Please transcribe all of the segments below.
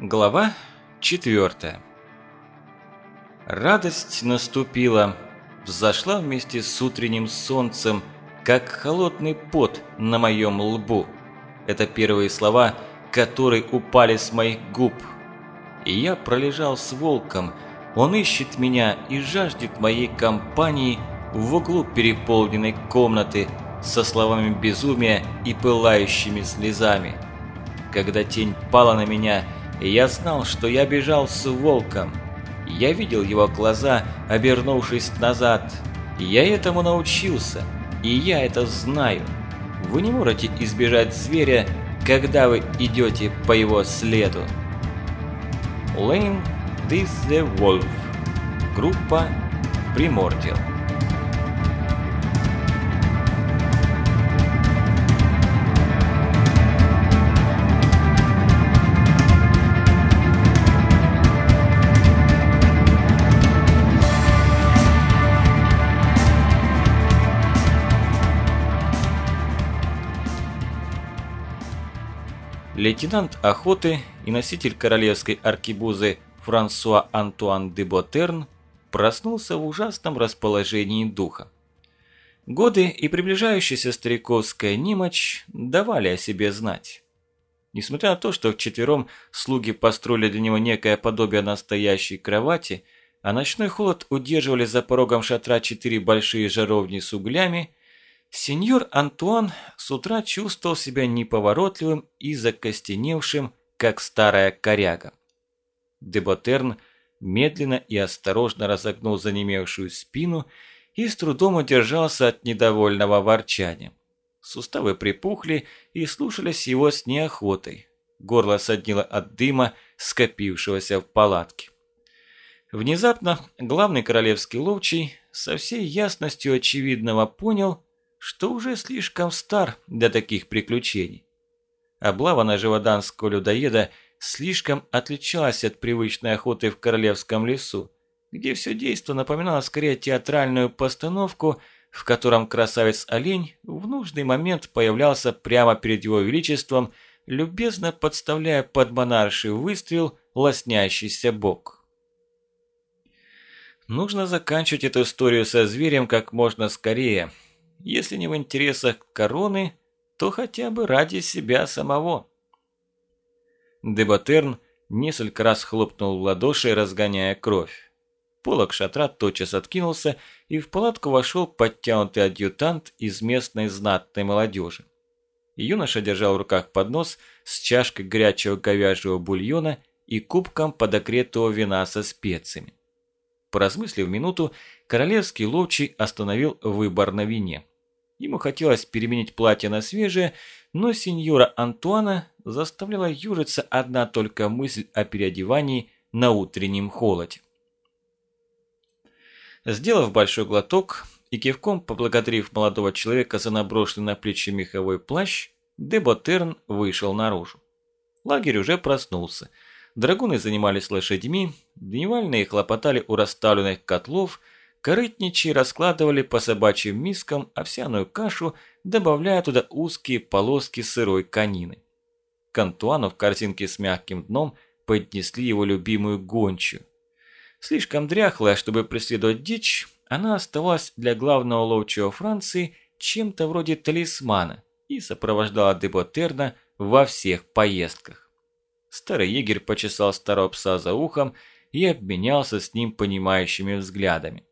Глава 4 Радость наступила, взошла вместе с утренним солнцем, как холодный пот на моем лбу. Это первые слова, которые упали с моих губ. И я пролежал с волком, он ищет меня и жаждет моей компании в углу переполненной комнаты со словами безумия и пылающими слезами. Когда тень пала на меня, я знал, что я бежал с волком. Я видел его глаза, обернувшись назад. Я этому научился, и я это знаю. Вы не можете избежать зверя, когда вы идете по его следу. Lane This the Wolf. Группа Primordial. Лейтенант охоты и носитель королевской аркибузы Франсуа Антуан де Ботерн проснулся в ужасном расположении духа. Годы и приближающаяся стариковская немочь давали о себе знать. Несмотря на то, что вчетвером слуги построили для него некое подобие настоящей кровати, а ночной холод удерживали за порогом шатра четыре большие жаровни с углями, Сеньор Антуан с утра чувствовал себя неповоротливым и закостеневшим, как старая коряга. Деботерн медленно и осторожно разогнул занемевшую спину и с трудом удержался от недовольного ворчания. Суставы припухли и слушались его с неохотой. Горло соднило от дыма, скопившегося в палатке. Внезапно главный королевский ловчий со всей ясностью очевидного понял, что уже слишком стар для таких приключений. Облава на живоданского людоеда слишком отличалась от привычной охоты в королевском лесу, где все действо напоминало скорее театральную постановку, в котором красавец-олень в нужный момент появлялся прямо перед его величеством, любезно подставляя под монарший выстрел лоснящийся бок. Нужно заканчивать эту историю со зверем как можно скорее – если не в интересах короны, то хотя бы ради себя самого. Дебатерн несколько раз хлопнул в ладоши, разгоняя кровь. Полок шатра тотчас откинулся, и в палатку вошел подтянутый адъютант из местной знатной молодежи. Юноша держал в руках поднос с чашкой горячего говяжьего бульона и кубком подогретого вина со специями. Поразмыслив минуту, королевский ловчий остановил выбор на вине. Ему хотелось переменить платье на свежее, но сеньора Антуана заставляла юриться одна только мысль о переодевании на утреннем холоде. Сделав большой глоток и кивком поблагодарив молодого человека за наброшенный на плечи меховой плащ, Деботерн вышел наружу. Лагерь уже проснулся. Драгуны занимались лошадьми, дневальные хлопотали у расставленных котлов – Корытничьи раскладывали по собачьим мискам овсяную кашу, добавляя туда узкие полоски сырой конины. К Антуану в корзинке с мягким дном поднесли его любимую гончую. Слишком дряхлая, чтобы преследовать дичь, она оставалась для главного ловчего Франции чем-то вроде талисмана и сопровождала Деботерна во всех поездках. Старый егерь почесал старого пса за ухом и обменялся с ним понимающими взглядами.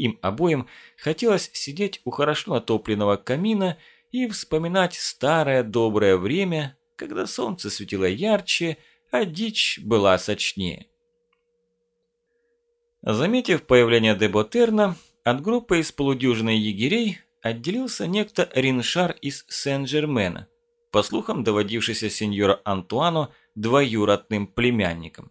Им обоим хотелось сидеть у хорошо натопленного камина и вспоминать старое доброе время, когда солнце светило ярче, а дичь была сочнее. Заметив появление Деботерна, от группы из полудюжины егерей отделился некто Риншар из Сен-Жермена, по слухам доводившийся сеньора Антуану двоюродным племянником.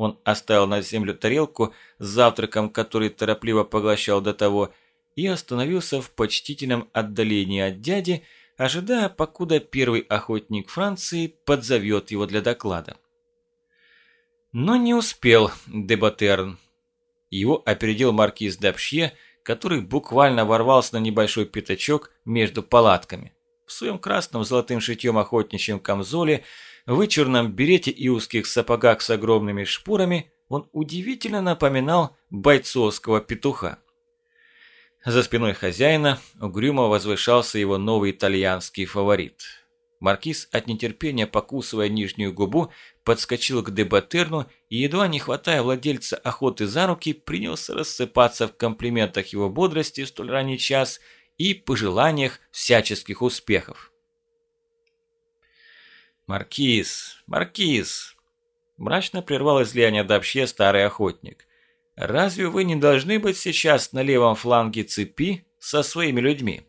Он оставил на землю тарелку с завтраком, который торопливо поглощал до того, и остановился в почтительном отдалении от дяди, ожидая, покуда первый охотник Франции подзовет его для доклада. Но не успел Дебатерн. Его опередил маркиз Дапшье, который буквально ворвался на небольшой пятачок между палатками. В своем красном золотым шитьем охотничьем камзоле вычурном берете и узких сапогах с огромными шпорами он удивительно напоминал бойцовского петуха. За спиной хозяина угрюмо возвышался его новый итальянский фаворит. Маркиз, от нетерпения покусывая нижнюю губу, подскочил к дебатерну и, едва не хватая владельца охоты за руки, принялся рассыпаться в комплиментах его бодрости в столь ранний час и пожеланиях всяческих успехов. «Маркиз, Маркиз!» Мрачно прервал излияние Добще старый охотник. «Разве вы не должны быть сейчас на левом фланге цепи со своими людьми?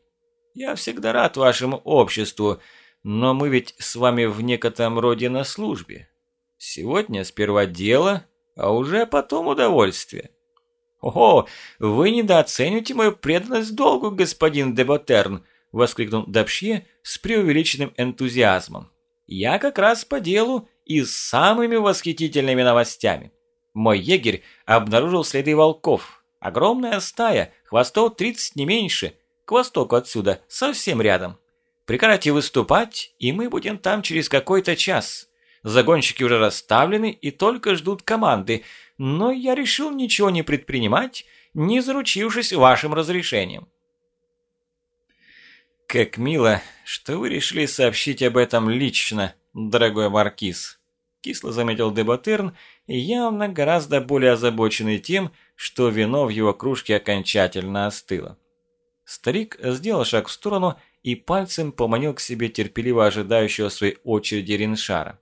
Я всегда рад вашему обществу, но мы ведь с вами в некотором роде на службе. Сегодня сперва дело, а уже потом удовольствие». «О, вы недооцениваете мою преданность долгу, господин Деботерн!» – воскликнул Дапшье с преувеличенным энтузиазмом. Я как раз по делу и с самыми восхитительными новостями. Мой егерь обнаружил следы волков. Огромная стая, хвостов 30 не меньше, к востоку отсюда, совсем рядом. Прекратите выступать, и мы будем там через какой-то час. Загонщики уже расставлены и только ждут команды, но я решил ничего не предпринимать, не заручившись вашим разрешением. «Как мило, что вы решили сообщить об этом лично, дорогой маркиз», кисло заметил Дебатерн, явно гораздо более озабоченный тем, что вино в его кружке окончательно остыло. Старик сделал шаг в сторону и пальцем поманил к себе терпеливо ожидающего своей очереди Риншара.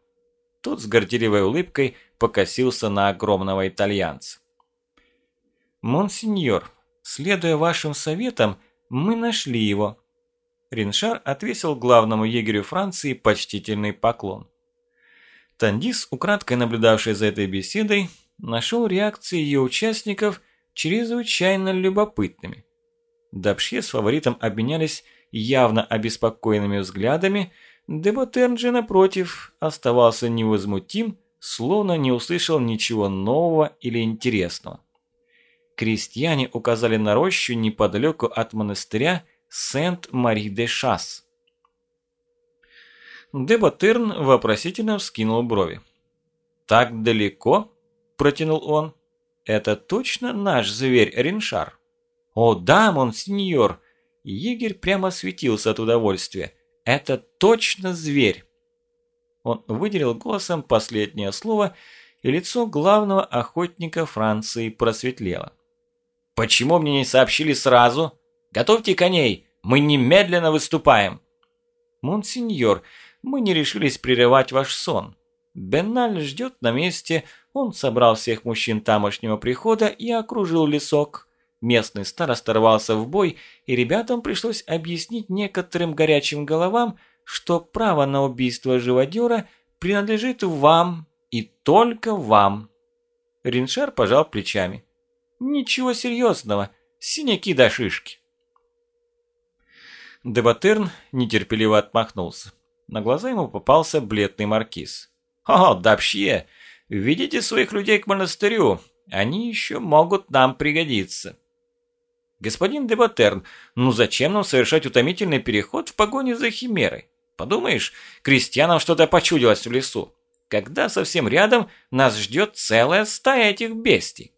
Тот с горделивой улыбкой покосился на огромного итальянца. «Монсеньор, следуя вашим советам, мы нашли его», Риншар отвесил главному егерю Франции почтительный поклон. Тандис, украдкой наблюдавший за этой беседой, нашел реакции ее участников чрезвычайно любопытными. Дабшье с фаворитом обменялись явно обеспокоенными взглядами, Деботерн же, напротив, оставался невозмутим, словно не услышал ничего нового или интересного. Крестьяне указали на рощу неподалеку от монастыря, Сент-Мари-де-Шас. Дебатерн вопросительно вскинул брови. «Так далеко?» – протянул он. «Это точно наш зверь Риншар?» «О да, монсеньор!» Егерь прямо светился от удовольствия. «Это точно зверь!» Он выделил голосом последнее слово, и лицо главного охотника Франции просветлело. «Почему мне не сообщили сразу?» Готовьте коней, мы немедленно выступаем!» «Монсеньор, мы не решились прерывать ваш сон. Бенналь ждет на месте, он собрал всех мужчин тамошнего прихода и окружил лесок. Местный староста рвался в бой, и ребятам пришлось объяснить некоторым горячим головам, что право на убийство живодера принадлежит вам и только вам». Риншар пожал плечами. «Ничего серьезного, синяки до шишки». Дебатерн нетерпеливо отмахнулся. На глаза ему попался бледный маркиз. «О, дапщие! Ведите своих людей к монастырю, они еще могут нам пригодиться». «Господин Дебатерн, ну зачем нам совершать утомительный переход в погоне за химерой? Подумаешь, крестьянам что-то почудилось в лесу. Когда совсем рядом нас ждет целая стая этих бестий».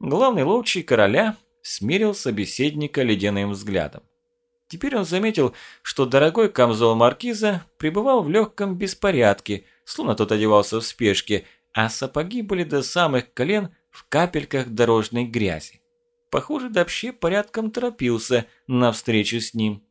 Главный ловчий короля смирил собеседника ледяным взглядом. Теперь он заметил, что дорогой камзол маркиза пребывал в легком беспорядке, словно тот одевался в спешке, а сапоги были до самых колен в капельках дорожной грязи. Похоже, Добще порядком торопился на встречу с ним.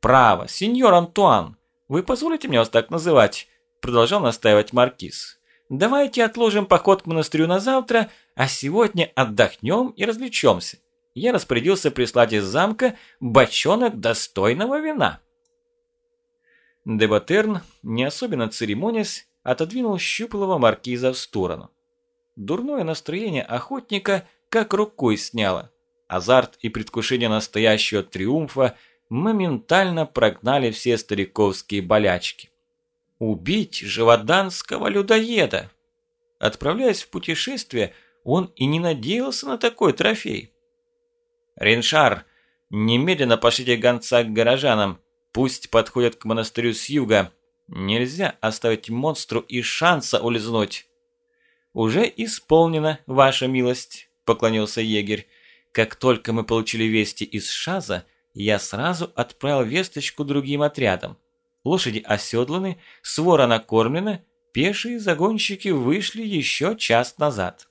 «Право, сеньор Антуан, вы позволите мне вас так называть?» Продолжал настаивать маркиз. «Давайте отложим поход к монастырю на завтра, а сегодня отдохнем и развлечемся я распорядился прислать из замка бочонок достойного вина. Дебатерн, не особенно церемонясь, отодвинул щуплого маркиза в сторону. Дурное настроение охотника как рукой сняло. Азарт и предвкушение настоящего триумфа моментально прогнали все стариковские болячки. Убить живоданского людоеда! Отправляясь в путешествие, он и не надеялся на такой трофей. «Риншар, немедленно пошлите гонца к горожанам, пусть подходят к монастырю с юга. Нельзя оставить монстру и шанса улизнуть. «Уже исполнено, ваша милость», – поклонился егерь. «Как только мы получили вести из Шаза, я сразу отправил весточку другим отрядам. Лошади оседланы, свора накормлена, пешие загонщики вышли еще час назад».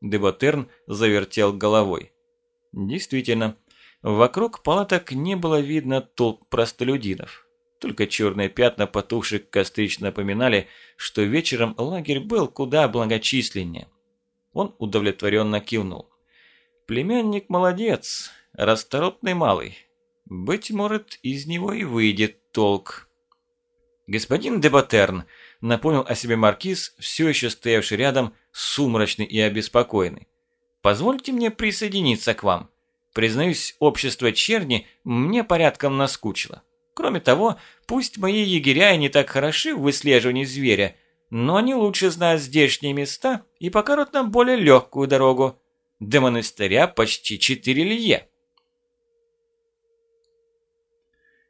Деботерн завертел головой. Действительно, вокруг палаток не было видно толп простолюдинов. Только черные пятна потухших кострищ напоминали, что вечером лагерь был куда благочисленнее. Он удовлетворенно кивнул. Племянник молодец, расторопный малый. Быть может, из него и выйдет толк. Господин Дебатерн, напомнил о себе маркиз, все еще стоявший рядом, сумрачный и обеспокоенный. Позвольте мне присоединиться к вам. Признаюсь, общество черни мне порядком наскучило. Кроме того, пусть мои егеря и не так хороши в выслеживании зверя, но они лучше знают здешние места и покажут нам более легкую дорогу. До монастыря почти четыре лье.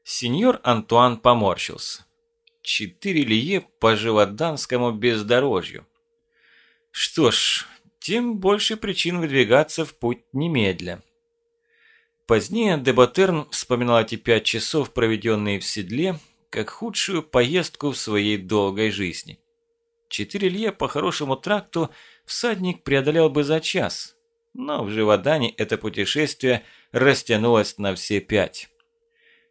Сеньор Антуан поморщился. Четыре лье по живоданскому бездорожью. Что ж, тем больше причин выдвигаться в путь немедля. Позднее Дебатерн вспоминал эти пять часов, проведенные в седле, как худшую поездку в своей долгой жизни. Четыре лье по хорошему тракту всадник преодолел бы за час, но в Живодане это путешествие растянулось на все пять.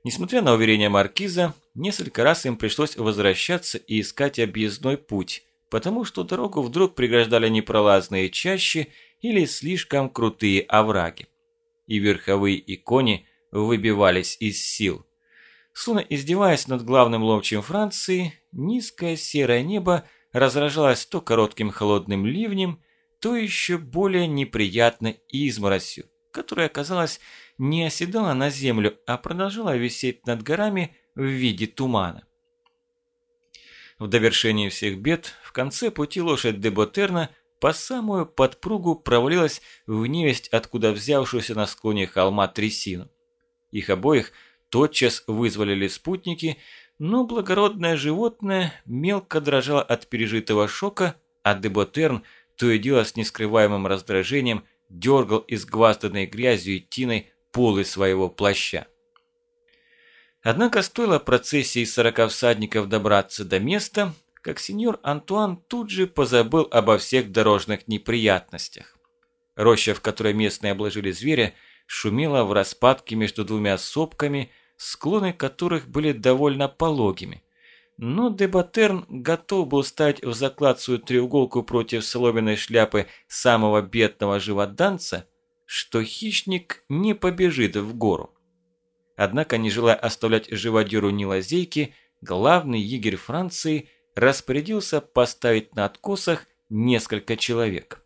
Несмотря на уверения маркиза, несколько раз им пришлось возвращаться и искать объездной путь, потому что дорогу вдруг преграждали непролазные чащи или слишком крутые овраги и верховые и кони выбивались из сил. Словно издеваясь над главным ловчим Франции, низкое серое небо разражалось то коротким холодным ливнем, то еще более неприятной изморосью, которая, казалось, не оседала на землю, а продолжала висеть над горами в виде тумана. В довершении всех бед, в конце пути лошадь Деботерна по самую подпругу провалилась в невесть, откуда взявшуюся на склоне холма трясину. Их обоих тотчас вызволили спутники, но благородное животное мелко дрожало от пережитого шока, а Деботерн то и дело с нескрываемым раздражением дергал изгвазданной грязью и тиной полы своего плаща. Однако стоило процессии сорока всадников добраться до места, как сеньор Антуан тут же позабыл обо всех дорожных неприятностях. Роща, в которой местные обложили зверя, шумела в распадке между двумя сопками, склоны которых были довольно пологими. Но Дебатерн готов был стать в заклад свою треуголку против соломенной шляпы самого бедного живоданца, что хищник не побежит в гору. Однако, не желая оставлять живодеру ни лазейки, главный егерь Франции – распорядился поставить на откосах несколько человек.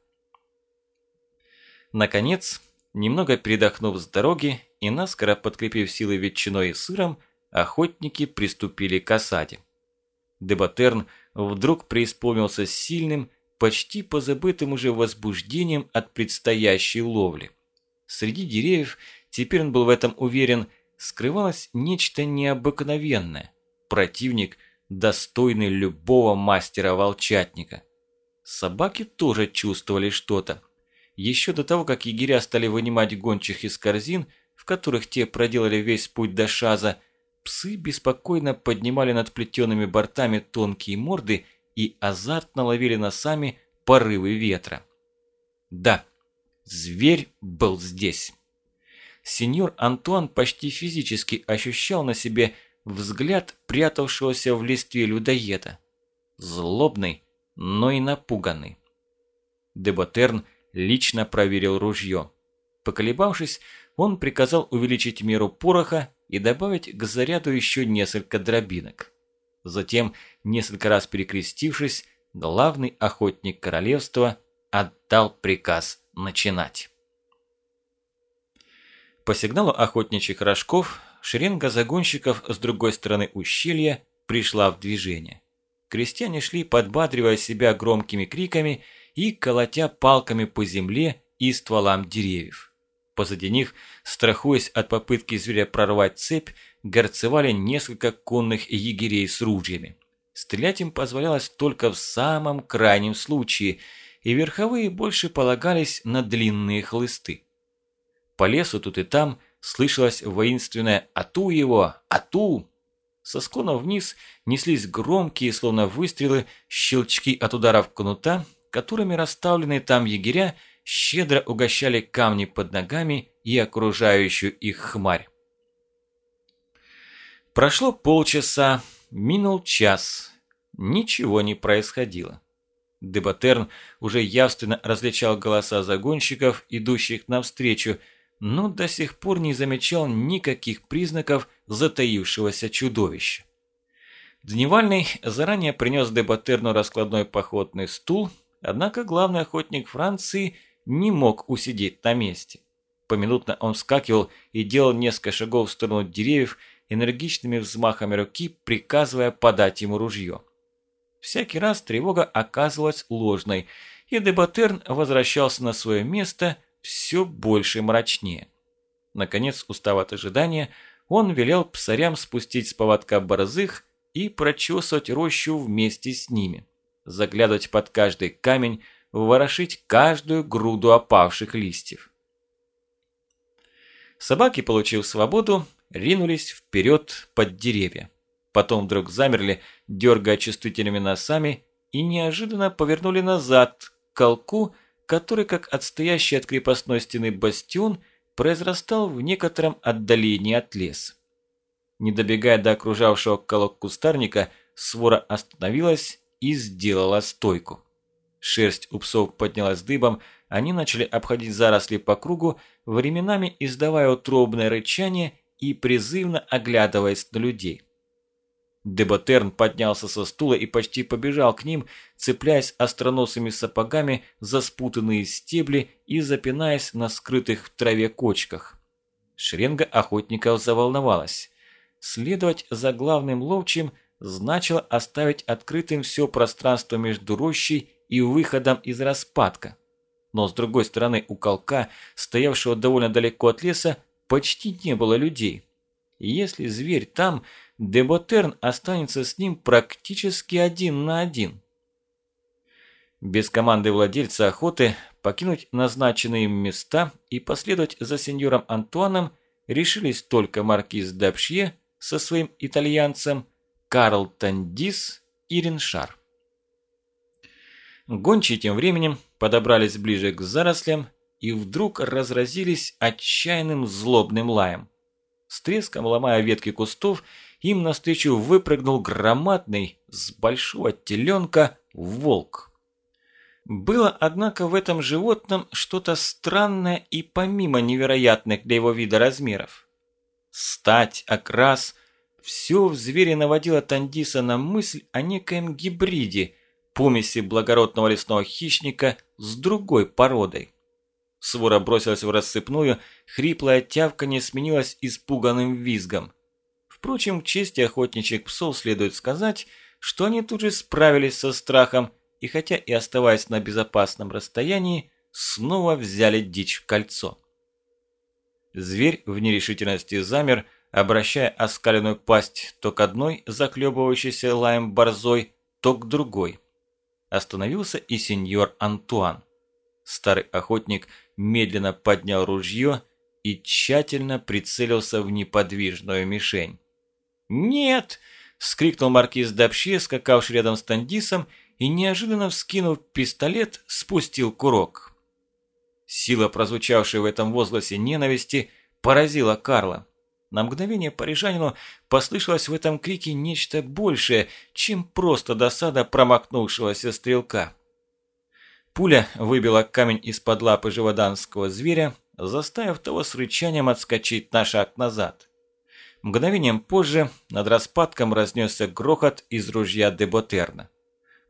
Наконец, немного передохнув с дороги и наскоро подкрепив силы ветчиной и сыром, охотники приступили к осаде. Дебатерн вдруг преисполнился сильным, почти позабытым уже возбуждением от предстоящей ловли. Среди деревьев, теперь он был в этом уверен, скрывалось нечто необыкновенное. Противник – достойный любого мастера-волчатника. Собаки тоже чувствовали что-то. Еще до того, как егеря стали вынимать гончих из корзин, в которых те проделали весь путь до шаза, псы беспокойно поднимали над плетеными бортами тонкие морды и азартно ловили носами порывы ветра. Да, зверь был здесь. Сеньор Антуан почти физически ощущал на себе взгляд прятавшегося в листве людоеда. Злобный, но и напуганный. Деботерн лично проверил ружье. Поколебавшись, он приказал увеличить меру пороха и добавить к заряду еще несколько дробинок. Затем, несколько раз перекрестившись, главный охотник королевства отдал приказ начинать. По сигналу охотничьих рожков шеренга загонщиков с другой стороны ущелья пришла в движение. Крестьяне шли, подбадривая себя громкими криками и колотя палками по земле и стволам деревьев. Позади них, страхуясь от попытки зверя прорвать цепь, горцевали несколько конных егерей с ружьями. Стрелять им позволялось только в самом крайнем случае, и верховые больше полагались на длинные хлысты. По лесу тут и там слышалось воинственное «Ату его! Ату!». Со склона вниз неслись громкие, словно выстрелы, щелчки от ударов кнута, которыми расставленные там егеря щедро угощали камни под ногами и окружающую их хмарь. Прошло полчаса, минул час. Ничего не происходило. Дебатерн уже явственно различал голоса загонщиков, идущих навстречу, но до сих пор не замечал никаких признаков затаившегося чудовища. Дневальный заранее принес Дебатерну раскладной походный стул, однако главный охотник Франции не мог усидеть на месте. Поминутно он вскакивал и делал несколько шагов в сторону деревьев, энергичными взмахами руки приказывая подать ему ружье. Всякий раз тревога оказывалась ложной, и Дебатерн возвращался на свое место все больше и мрачнее. Наконец, устав от ожидания, он велел псарям спустить с поводка борзых и прочесывать рощу вместе с ними, заглядывать под каждый камень, ворошить каждую груду опавших листьев. Собаки, получив свободу, ринулись вперед под деревья. Потом вдруг замерли, дергая чувствительными носами, и неожиданно повернули назад, к колку, который, как отстоящий от крепостной стены бастион, произрастал в некотором отдалении от леса. Не добегая до окружавшего колок кустарника, свора остановилась и сделала стойку. Шерсть у псов поднялась дыбом, они начали обходить заросли по кругу, временами издавая утробное рычание и призывно оглядываясь на людей. Деботерн поднялся со стула и почти побежал к ним, цепляясь остроносыми сапогами за спутанные стебли и запинаясь на скрытых в траве кочках. Шеренга охотников заволновалась. Следовать за главным ловчим значило оставить открытым все пространство между рощей и выходом из распадка. Но с другой стороны у колка, стоявшего довольно далеко от леса, почти не было людей. Если зверь там, Деботерн останется с ним практически один на один. Без команды владельца охоты покинуть назначенные им места и последовать за сеньором Антуаном решились только маркиз Дапшье со своим итальянцем, Карл Тандис и Реншар. Гончие тем временем подобрались ближе к зарослям и вдруг разразились отчаянным злобным лаем. С треском ломая ветки кустов, им навстречу выпрыгнул громадный, с большого теленка, волк. Было, однако, в этом животном что-то странное и помимо невероятных для его вида размеров. Стать, окрас – все в звере наводило Тандиса на мысль о некоем гибриде, помеси благородного лесного хищника с другой породой. Свора бросилась в рассыпную, хриплая тявка не сменилась испуганным визгом. Впрочем, к чести охотничьих псов следует сказать, что они тут же справились со страхом и, хотя и оставаясь на безопасном расстоянии, снова взяли дичь в кольцо. Зверь в нерешительности замер, обращая оскаленную пасть то к одной заклебывающейся лаем борзой, то к другой. Остановился и сеньор Антуан. Старый охотник медленно поднял ружье и тщательно прицелился в неподвижную мишень. «Нет!» – вскрикнул маркиз Дапще, скакавший рядом с Тандисом, и, неожиданно вскинув пистолет, спустил курок. Сила, прозвучавшая в этом возгласе ненависти, поразила Карла. На мгновение парижанину послышалось в этом крике нечто большее, чем просто досада промахнувшегося стрелка. Пуля выбила камень из-под лапы живоданского зверя, заставив того с рычанием отскочить на шаг назад. Мгновением позже над распадком разнесся грохот из ружья Деботерна.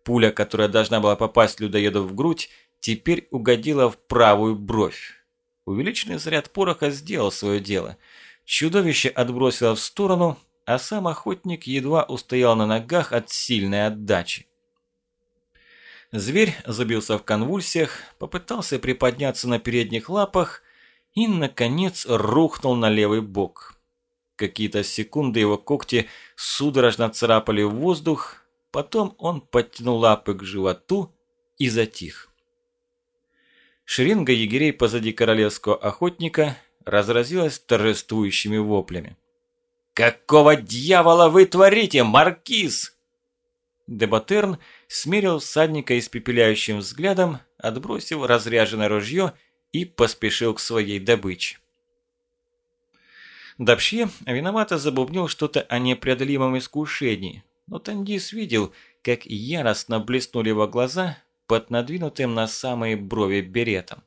Пуля, которая должна была попасть людоеду в грудь, теперь угодила в правую бровь. Увеличенный заряд пороха сделал свое дело. Чудовище отбросило в сторону, а сам охотник едва устоял на ногах от сильной отдачи. Зверь забился в конвульсиях, попытался приподняться на передних лапах и, наконец, рухнул на левый бок. Какие-то секунды его когти судорожно царапали в воздух, потом он подтянул лапы к животу и затих. Шеренга егерей позади королевского охотника разразилась торжествующими воплями. «Какого дьявола вы творите, маркиз?» Дебатерн смерил всадника испепеляющим взглядом, отбросив разряженное ружье и поспешил к своей добыче. Дапшье виновато забубнил что-то о непреодолимом искушении, но Тандис видел, как яростно блеснули его глаза под надвинутым на самые брови беретом.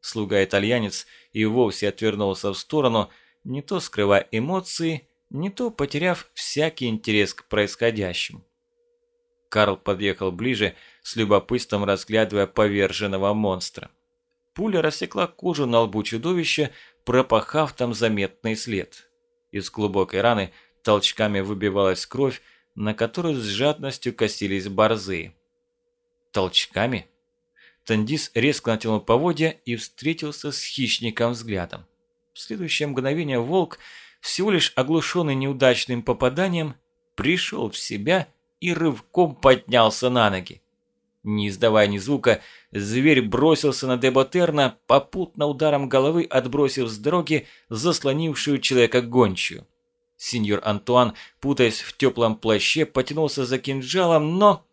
Слуга-итальянец и вовсе отвернулся в сторону, не то скрывая эмоции, не то потеряв всякий интерес к происходящему. Карл подъехал ближе, с любопытством разглядывая поверженного монстра. Пуля рассекла кожу на лбу чудовища, пропахав там заметный след. Из глубокой раны толчками выбивалась кровь, на которую с жадностью косились борзы. Толчками? Тандис резко натянул поводья и встретился с хищником взглядом. В следующее мгновение волк, всего лишь оглушенный неудачным попаданием, пришел в себя и рывком поднялся на ноги. Не издавая ни звука, зверь бросился на Деботерна, попутно ударом головы отбросив с дороги заслонившую человека гончую. Сеньор Антуан, путаясь в теплом плаще, потянулся за кинжалом, но...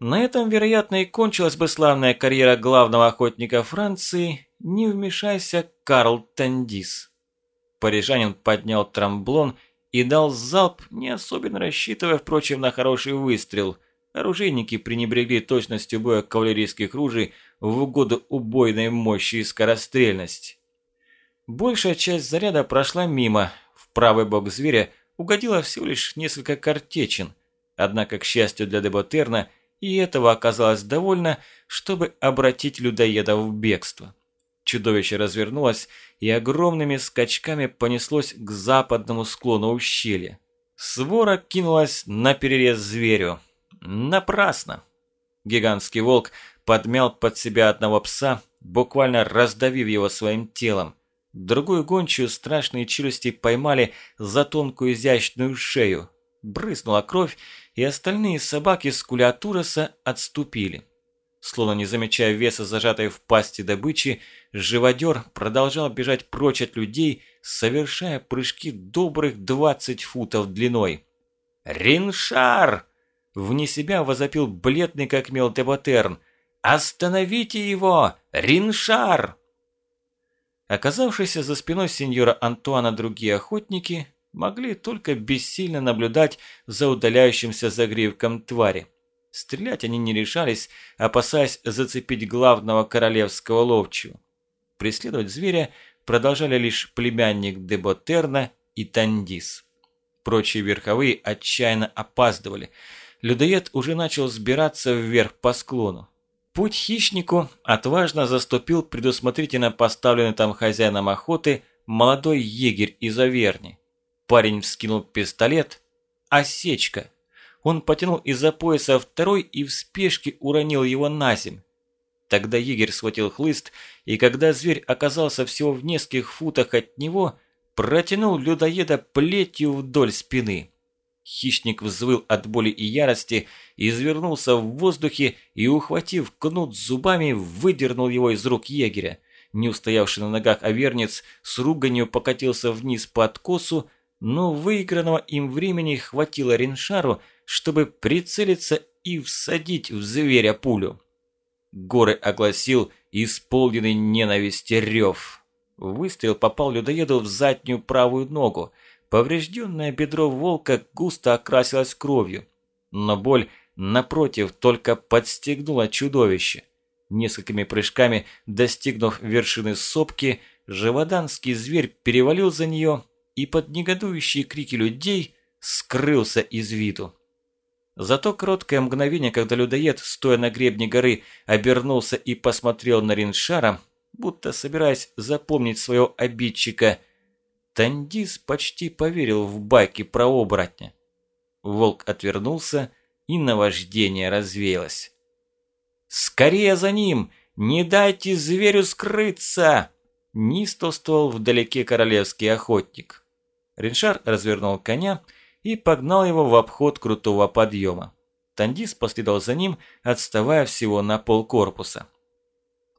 На этом, вероятно, и кончилась бы славная карьера главного охотника Франции, не вмешайся Карл Тандис. Парижанин поднял трамблон и дал залп, не особенно рассчитывая, впрочем, на хороший выстрел. Оружейники пренебрегли точностью боя кавалерийских ружей в угоду убойной мощи и скорострельности. Большая часть заряда прошла мимо, в правый бок зверя угодило всего лишь несколько картечин, однако, к счастью для Деботерна, и этого оказалось довольно, чтобы обратить людоеда в бегство. Чудовище развернулось и огромными скачками понеслось к западному склону ущелья. Свора кинулась на перерез зверю. Напрасно. Гигантский волк подмял под себя одного пса, буквально раздавив его своим телом. Другую гончую страшные челюсти поймали за тонкую изящную шею. Брызнула кровь, и остальные собаки с кулиатуроса отступили. Словно не замечая веса, зажатой в пасти добычи, живодер продолжал бежать прочь от людей, совершая прыжки добрых 20 футов длиной. «Риншар!» – вне себя возопил бледный как мел Деботерн. «Остановите его! Риншар!» Оказавшиеся за спиной сеньора Антуана другие охотники могли только бессильно наблюдать за удаляющимся загривком твари. Стрелять они не решались, опасаясь зацепить главного королевского ловчего. Преследовать зверя продолжали лишь племянник Деботерна и Тандис. Прочие верховые отчаянно опаздывали. Людоед уже начал сбираться вверх по склону. Путь хищнику отважно заступил предусмотрительно поставленный там хозяином охоты молодой егерь из Аверни. Парень вскинул пистолет. Осечка. Он потянул из-за пояса второй и в спешке уронил его на земь. Тогда егерь схватил хлыст, и когда зверь оказался всего в нескольких футах от него, протянул людоеда плетью вдоль спины. Хищник взвыл от боли и ярости, извернулся в воздухе и, ухватив кнут зубами, выдернул его из рук егеря. Не устоявший на ногах овернец с руганью покатился вниз по откосу, но выигранного им времени хватило Реншару, чтобы прицелиться и всадить в зверя пулю. Горы огласил исполненный ненависти рев. Выстрел попал людоеду в заднюю правую ногу. Поврежденное бедро волка густо окрасилось кровью. Но боль, напротив, только подстегнула чудовище. Несколькими прыжками, достигнув вершины сопки, живоданский зверь перевалил за нее и под негодующие крики людей скрылся из виду. Зато короткое мгновение, когда людоед, стоя на гребне горы, обернулся и посмотрел на Риншара, будто собираясь запомнить своего обидчика, Тандис почти поверил в байки про оборотня. Волк отвернулся, и наваждение развеялось. «Скорее за ним! Не дайте зверю скрыться!» Нистовствовал вдалеке королевский охотник. Реншар развернул коня и погнал его в обход крутого подъема. Тандис последовал за ним, отставая всего на пол корпуса.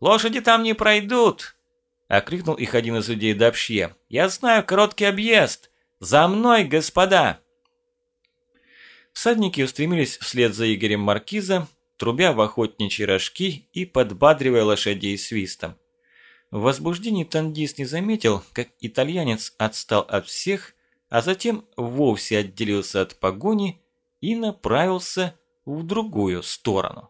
«Лошади там не пройдут!» – окрикнул их один из людей Дапшье. «Я знаю короткий объезд! За мной, господа!» Всадники устремились вслед за Игорем Маркиза, трубя в охотничьи рожки и подбадривая лошадей свистом. В возбуждении Тандис не заметил, как итальянец отстал от всех, а затем вовсе отделился от погони и направился в другую сторону.